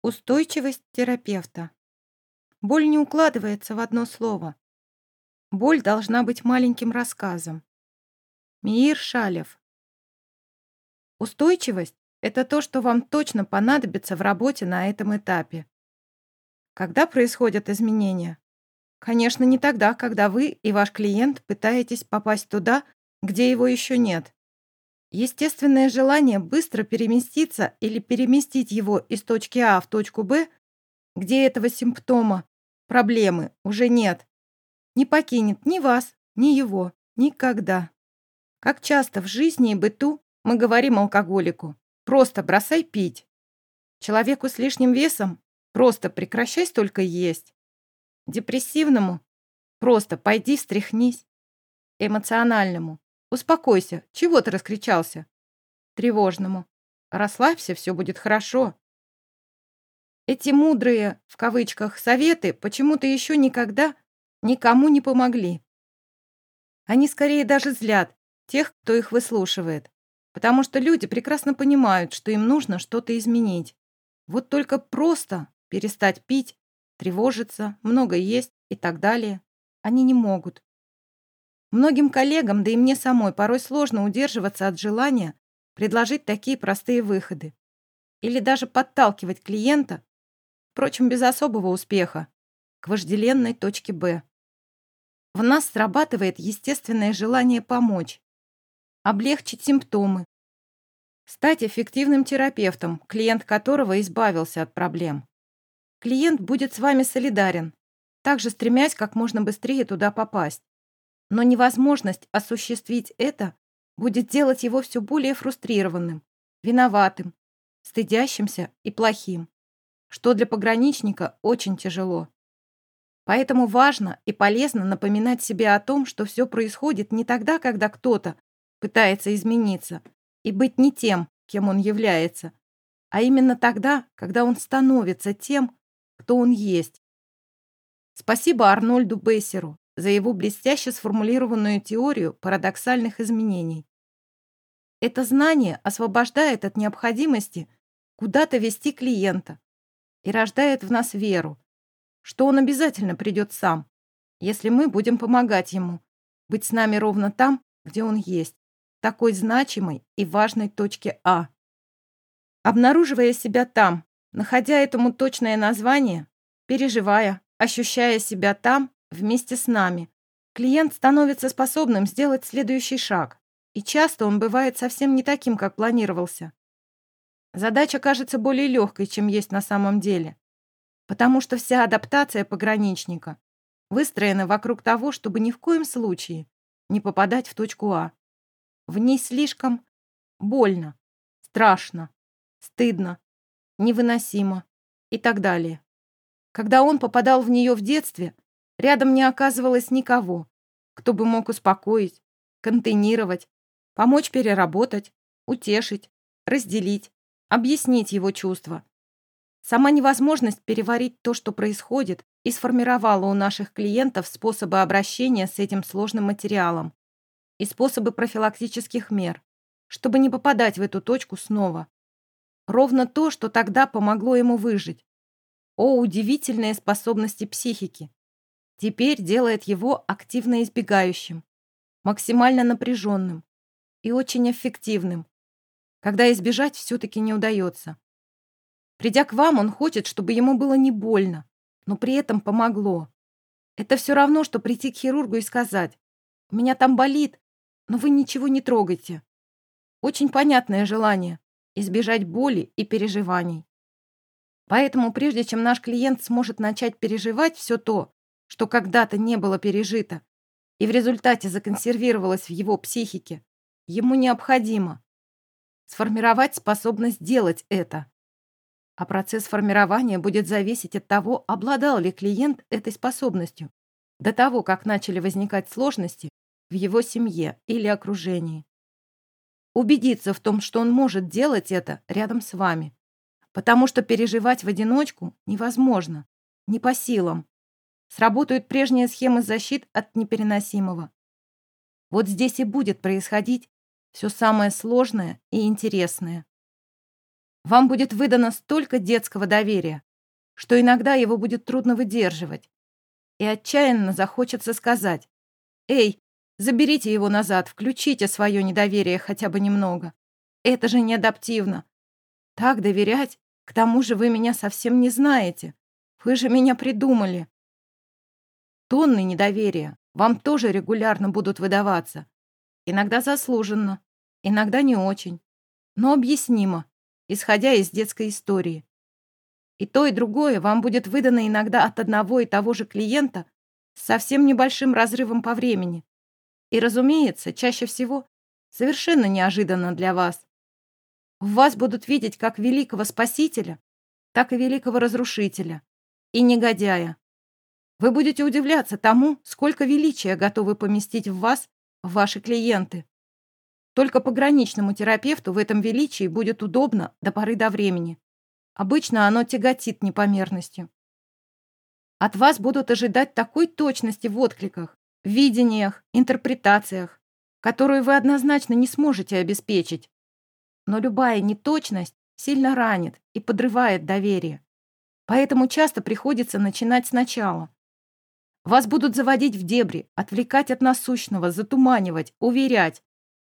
Устойчивость терапевта. Боль не укладывается в одно слово. Боль должна быть маленьким рассказом. Миир Шалев. Устойчивость – это то, что вам точно понадобится в работе на этом этапе. Когда происходят изменения? Конечно, не тогда, когда вы и ваш клиент пытаетесь попасть туда, где его еще нет. Естественное желание быстро переместиться или переместить его из точки А в точку Б, где этого симптома, проблемы, уже нет, не покинет ни вас, ни его, никогда. Как часто в жизни и быту мы говорим алкоголику «просто бросай пить». Человеку с лишним весом «просто прекращай столько есть». Депрессивному «просто пойди встряхнись». Эмоциональному Успокойся. Чего ты раскричался? Тревожному. Расслабься, все будет хорошо. Эти мудрые, в кавычках, советы почему-то еще никогда никому не помогли. Они скорее даже злят тех, кто их выслушивает, потому что люди прекрасно понимают, что им нужно что-то изменить. Вот только просто перестать пить, тревожиться, много есть и так далее они не могут. Многим коллегам, да и мне самой, порой сложно удерживаться от желания предложить такие простые выходы. Или даже подталкивать клиента, впрочем, без особого успеха, к вожделенной точке «Б». В нас срабатывает естественное желание помочь, облегчить симптомы, стать эффективным терапевтом, клиент которого избавился от проблем. Клиент будет с вами солидарен, также стремясь как можно быстрее туда попасть. Но невозможность осуществить это будет делать его все более фрустрированным, виноватым, стыдящимся и плохим, что для пограничника очень тяжело. Поэтому важно и полезно напоминать себе о том, что все происходит не тогда, когда кто-то пытается измениться и быть не тем, кем он является, а именно тогда, когда он становится тем, кто он есть. Спасибо Арнольду Бессеру за его блестяще сформулированную теорию парадоксальных изменений. Это знание освобождает от необходимости куда-то вести клиента и рождает в нас веру, что он обязательно придет сам, если мы будем помогать ему быть с нами ровно там, где он есть, такой значимой и важной точке А. Обнаруживая себя там, находя этому точное название, переживая, ощущая себя там, вместе с нами. Клиент становится способным сделать следующий шаг, и часто он бывает совсем не таким, как планировался. Задача кажется более легкой, чем есть на самом деле, потому что вся адаптация пограничника выстроена вокруг того, чтобы ни в коем случае не попадать в точку А. В ней слишком больно, страшно, стыдно, невыносимо и так далее. Когда он попадал в нее в детстве, Рядом не оказывалось никого, кто бы мог успокоить, контейнировать, помочь переработать, утешить, разделить, объяснить его чувства. Сама невозможность переварить то, что происходит, и сформировала у наших клиентов способы обращения с этим сложным материалом и способы профилактических мер, чтобы не попадать в эту точку снова. Ровно то, что тогда помогло ему выжить. О, удивительные способности психики! Теперь делает его активно избегающим, максимально напряженным и очень эффективным, когда избежать все-таки не удается. Придя к вам, он хочет, чтобы ему было не больно, но при этом помогло. Это все равно, что прийти к хирургу и сказать, «У меня там болит, но вы ничего не трогайте». Очень понятное желание – избежать боли и переживаний. Поэтому прежде чем наш клиент сможет начать переживать все то, что когда-то не было пережито и в результате законсервировалось в его психике, ему необходимо сформировать способность делать это. А процесс формирования будет зависеть от того, обладал ли клиент этой способностью до того, как начали возникать сложности в его семье или окружении. Убедиться в том, что он может делать это рядом с вами, потому что переживать в одиночку невозможно, не по силам, Сработают прежние схемы защит от непереносимого. Вот здесь и будет происходить все самое сложное и интересное. Вам будет выдано столько детского доверия, что иногда его будет трудно выдерживать. И отчаянно захочется сказать «Эй, заберите его назад, включите свое недоверие хотя бы немного. Это же не адаптивно. Так доверять, к тому же вы меня совсем не знаете. Вы же меня придумали». Тонны недоверия вам тоже регулярно будут выдаваться. Иногда заслуженно, иногда не очень, но объяснимо, исходя из детской истории. И то, и другое вам будет выдано иногда от одного и того же клиента с совсем небольшим разрывом по времени. И, разумеется, чаще всего совершенно неожиданно для вас. В вас будут видеть как великого спасителя, так и великого разрушителя и негодяя. Вы будете удивляться тому, сколько величия готовы поместить в вас ваши клиенты. Только пограничному терапевту в этом величии будет удобно до поры до времени. Обычно оно тяготит непомерностью. От вас будут ожидать такой точности в откликах, видениях, интерпретациях, которую вы однозначно не сможете обеспечить. Но любая неточность сильно ранит и подрывает доверие. Поэтому часто приходится начинать сначала. Вас будут заводить в дебри, отвлекать от насущного, затуманивать, уверять.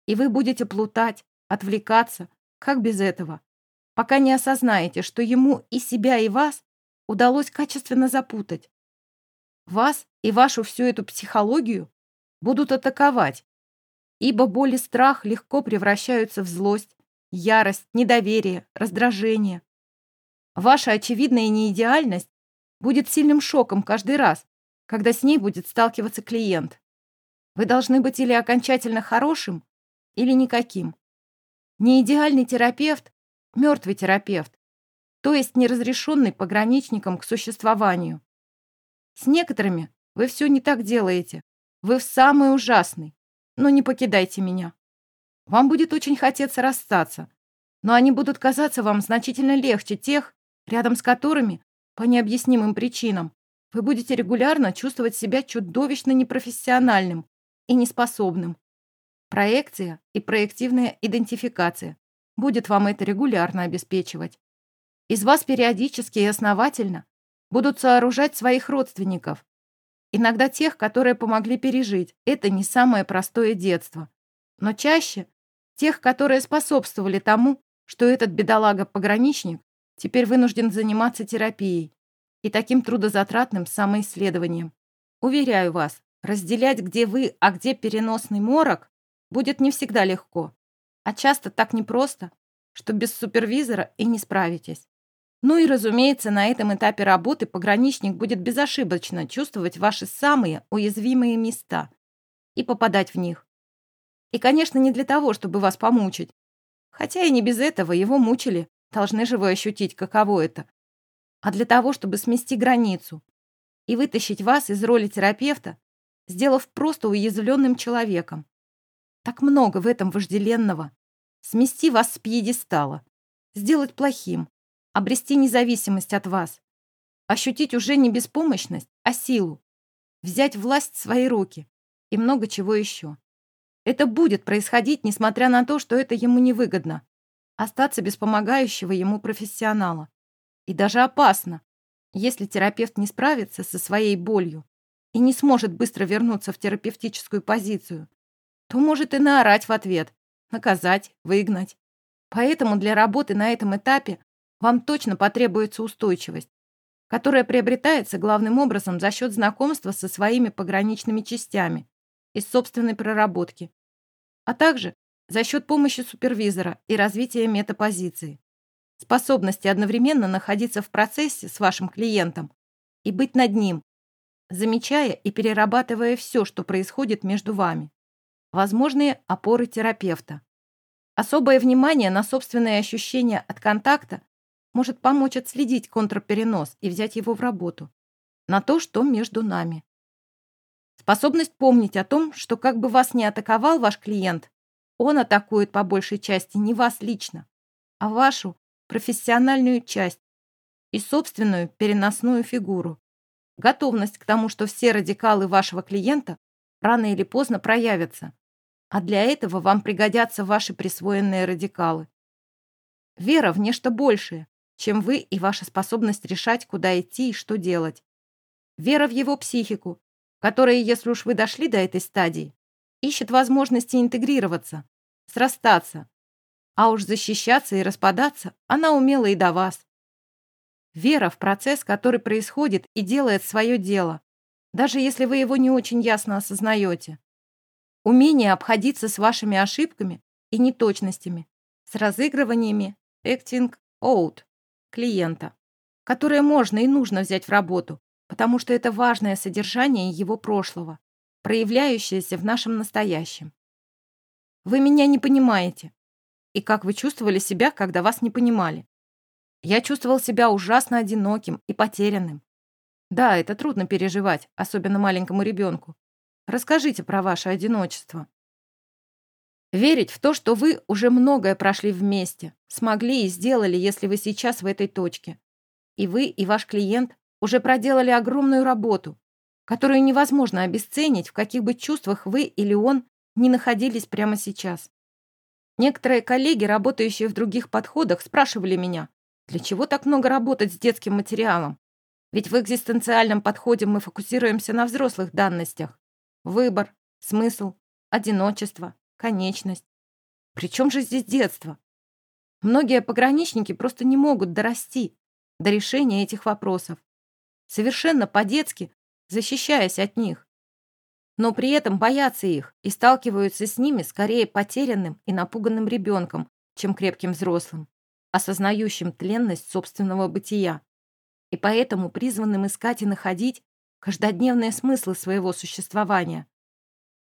И вы будете плутать, отвлекаться. Как без этого? пока не осознаете, что ему и себя, и вас удалось качественно запутать. Вас и вашу всю эту психологию будут атаковать, ибо боль и страх легко превращаются в злость, ярость, недоверие, раздражение. Ваша очевидная неидеальность будет сильным шоком каждый раз, когда с ней будет сталкиваться клиент. Вы должны быть или окончательно хорошим, или никаким. Неидеальный терапевт мертвый терапевт, то есть неразрешенный пограничником к существованию. С некоторыми вы все не так делаете. Вы в самый ужасный. Но не покидайте меня. Вам будет очень хотеться расстаться, но они будут казаться вам значительно легче тех, рядом с которыми, по необъяснимым причинам, вы будете регулярно чувствовать себя чудовищно непрофессиональным и неспособным. Проекция и проективная идентификация будет вам это регулярно обеспечивать. Из вас периодически и основательно будут сооружать своих родственников. Иногда тех, которые помогли пережить. Это не самое простое детство. Но чаще тех, которые способствовали тому, что этот бедолага-пограничник теперь вынужден заниматься терапией и таким трудозатратным самоисследованием. Уверяю вас, разделять, где вы, а где переносный морок, будет не всегда легко. А часто так непросто, что без супервизора и не справитесь. Ну и, разумеется, на этом этапе работы пограничник будет безошибочно чувствовать ваши самые уязвимые места и попадать в них. И, конечно, не для того, чтобы вас помучить. Хотя и не без этого его мучили, должны же вы ощутить, каково это. А для того, чтобы смести границу и вытащить вас из роли терапевта, сделав просто уязвленным человеком. Так много в этом вожделенного, смести вас с пьедестала, сделать плохим, обрести независимость от вас, ощутить уже не беспомощность, а силу, взять власть в свои руки и много чего еще. Это будет происходить, несмотря на то, что это ему невыгодно. Остаться без помогающего ему профессионала. И даже опасно, если терапевт не справится со своей болью и не сможет быстро вернуться в терапевтическую позицию, то может и наорать в ответ, наказать, выгнать. Поэтому для работы на этом этапе вам точно потребуется устойчивость, которая приобретается главным образом за счет знакомства со своими пограничными частями из собственной проработки, а также за счет помощи супервизора и развития метапозиции, способности одновременно находиться в процессе с вашим клиентом и быть над ним, замечая и перерабатывая все, что происходит между вами. Возможные опоры терапевта. Особое внимание на собственные ощущения от контакта может помочь отследить контрперенос и взять его в работу. На то, что между нами. Способность помнить о том, что как бы вас ни атаковал ваш клиент, он атакует по большей части не вас лично, а вашу профессиональную часть и собственную переносную фигуру. Готовность к тому, что все радикалы вашего клиента рано или поздно проявятся, а для этого вам пригодятся ваши присвоенные радикалы. Вера в нечто большее, чем вы и ваша способность решать, куда идти и что делать. Вера в его психику, которая, если уж вы дошли до этой стадии, ищет возможности интегрироваться, срастаться, а уж защищаться и распадаться она умела и до вас. Вера в процесс, который происходит и делает свое дело, даже если вы его не очень ясно осознаете. Умение обходиться с вашими ошибками и неточностями, с разыгрываниями acting out клиента, которое можно и нужно взять в работу, потому что это важное содержание его прошлого, проявляющееся в нашем настоящем. Вы меня не понимаете. И как вы чувствовали себя, когда вас не понимали? Я чувствовал себя ужасно одиноким и потерянным. Да, это трудно переживать, особенно маленькому ребенку. Расскажите про ваше одиночество. Верить в то, что вы уже многое прошли вместе, смогли и сделали, если вы сейчас в этой точке. И вы, и ваш клиент уже проделали огромную работу, которую невозможно обесценить, в каких бы чувствах вы или он не находились прямо сейчас. Некоторые коллеги, работающие в других подходах, спрашивали меня, для чего так много работать с детским материалом? Ведь в экзистенциальном подходе мы фокусируемся на взрослых данностях. Выбор, смысл, одиночество, конечность. Причем же здесь детство? Многие пограничники просто не могут дорасти до решения этих вопросов совершенно по-детски защищаясь от них. Но при этом боятся их и сталкиваются с ними скорее потерянным и напуганным ребенком, чем крепким взрослым, осознающим тленность собственного бытия, и поэтому призванным искать и находить каждодневные смыслы своего существования.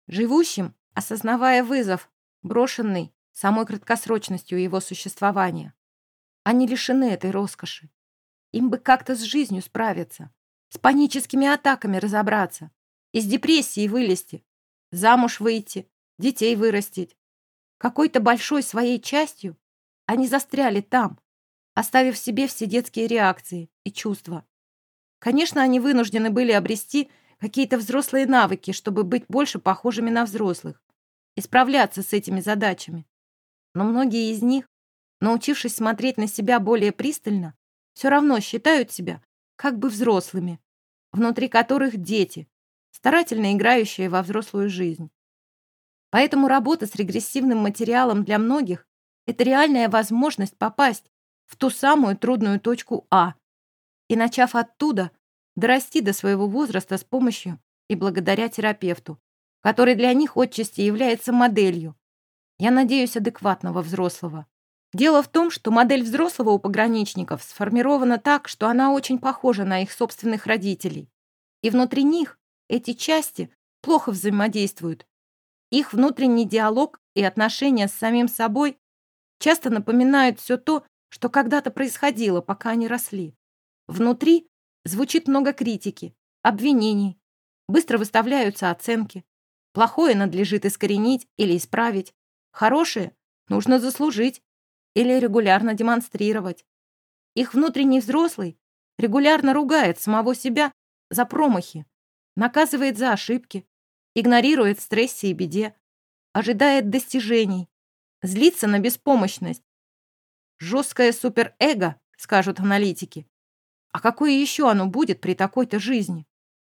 Живущим, осознавая вызов, брошенный самой краткосрочностью его существования. Они лишены этой роскоши. Им бы как-то с жизнью справиться, с паническими атаками разобраться, из депрессии вылезти, замуж выйти, детей вырастить. Какой-то большой своей частью они застряли там, оставив себе все детские реакции и чувства. Конечно, они вынуждены были обрести какие-то взрослые навыки, чтобы быть больше похожими на взрослых и справляться с этими задачами. Но многие из них, научившись смотреть на себя более пристально, все равно считают себя как бы взрослыми, внутри которых дети, старательно играющие во взрослую жизнь. Поэтому работа с регрессивным материалом для многих – это реальная возможность попасть в ту самую трудную точку А и, начав оттуда, дорасти до своего возраста с помощью и благодаря терапевту, который для них отчасти является моделью, я надеюсь, адекватного взрослого. Дело в том, что модель взрослого у пограничников сформирована так, что она очень похожа на их собственных родителей. И внутри них эти части плохо взаимодействуют. Их внутренний диалог и отношения с самим собой часто напоминают все то, что когда-то происходило, пока они росли. Внутри звучит много критики, обвинений, быстро выставляются оценки. Плохое надлежит искоренить или исправить, хорошее нужно заслужить или регулярно демонстрировать. Их внутренний взрослый регулярно ругает самого себя за промахи, наказывает за ошибки, игнорирует стрессе и беде, ожидает достижений, злится на беспомощность. Жесткое суперэго, скажут аналитики. А какое еще оно будет при такой-то жизни?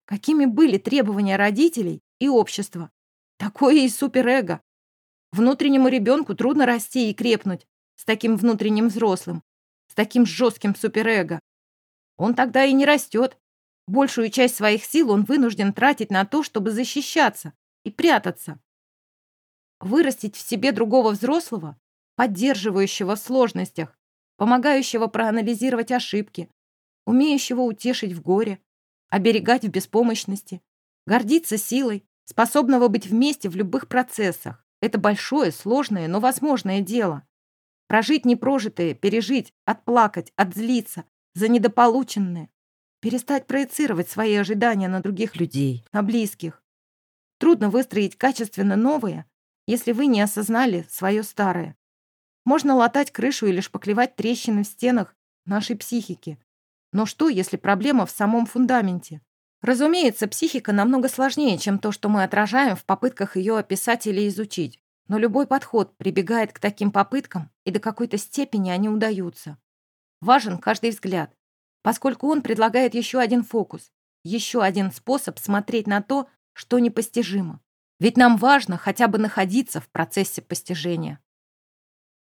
Какими были требования родителей и общества? Такое и суперэго. Внутреннему ребенку трудно расти и крепнуть, с таким внутренним взрослым, с таким жестким суперэго. Он тогда и не растет. Большую часть своих сил он вынужден тратить на то, чтобы защищаться и прятаться. Вырастить в себе другого взрослого, поддерживающего в сложностях, помогающего проанализировать ошибки, умеющего утешить в горе, оберегать в беспомощности, гордиться силой, способного быть вместе в любых процессах. Это большое, сложное, но возможное дело. Прожить непрожитое, пережить, отплакать, отзлиться за недополученное. Перестать проецировать свои ожидания на других людей, на близких. Трудно выстроить качественно новое, если вы не осознали свое старое. Можно латать крышу или шпаклевать трещины в стенах нашей психики. Но что, если проблема в самом фундаменте? Разумеется, психика намного сложнее, чем то, что мы отражаем в попытках ее описать или изучить. Но любой подход прибегает к таким попыткам, и до какой-то степени они удаются. Важен каждый взгляд, поскольку он предлагает еще один фокус, еще один способ смотреть на то, что непостижимо. Ведь нам важно хотя бы находиться в процессе постижения.